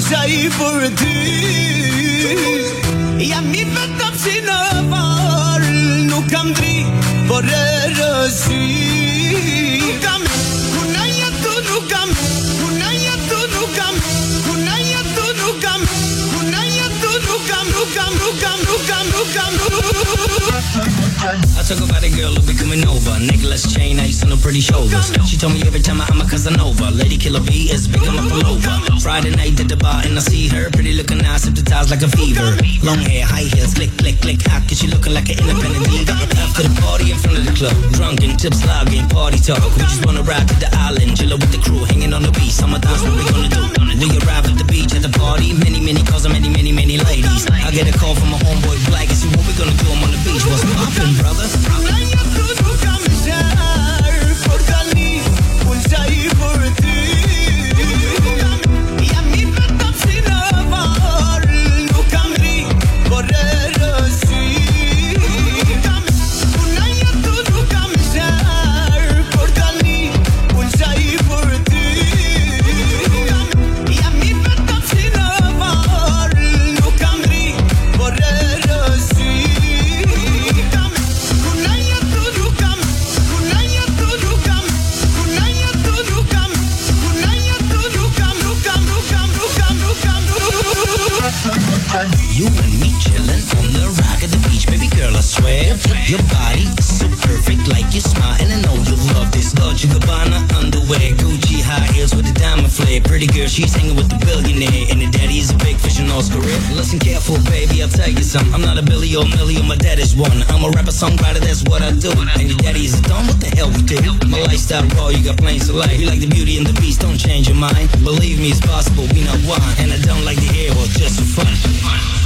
gjaj për ty. Jam i vetëm si në varë Nuk kam dri, por e I talk about a girl who be coming over. Necklace chain, ice on her pretty shoulders. She told me every time I'm a Casanova. Lady Killer B is big, I'm a pullover. Friday night at the bar and I see her. Pretty looking eyes, hypnotized like a fever. Long hair, high heels, click, click, click. How could she looking like an independent diva? After the party in front of the club. Drunken, tips slogging, party talk. We just wanna ride to the island. Chillin' with the crew, hanging on the beach. Summertime's what we gonna do. We arrive at the beach at the party. Many, many calls You and me chillin' on the rock at the beach, baby girl. I swear your body is so perfect, like your smile, and I know you love this. Dolce Gabbana underwear, Gucci high heels with a diamond flare. Pretty girl, she's hanging with the billionaire, and the daddy is a big fish in Oscar. Listen careful, baby, I'll tell you something. I'm not a Billy or Millie, my dad is one. I'm a rapper, songwriter, that's what I do. And your daddy is dumb, what the hell we do? My lifestyle raw, you got plain to life. You like the beauty and the beast, don't change your mind. Believe me, it's possible, we not one. And I don't like the air, well, just for fun.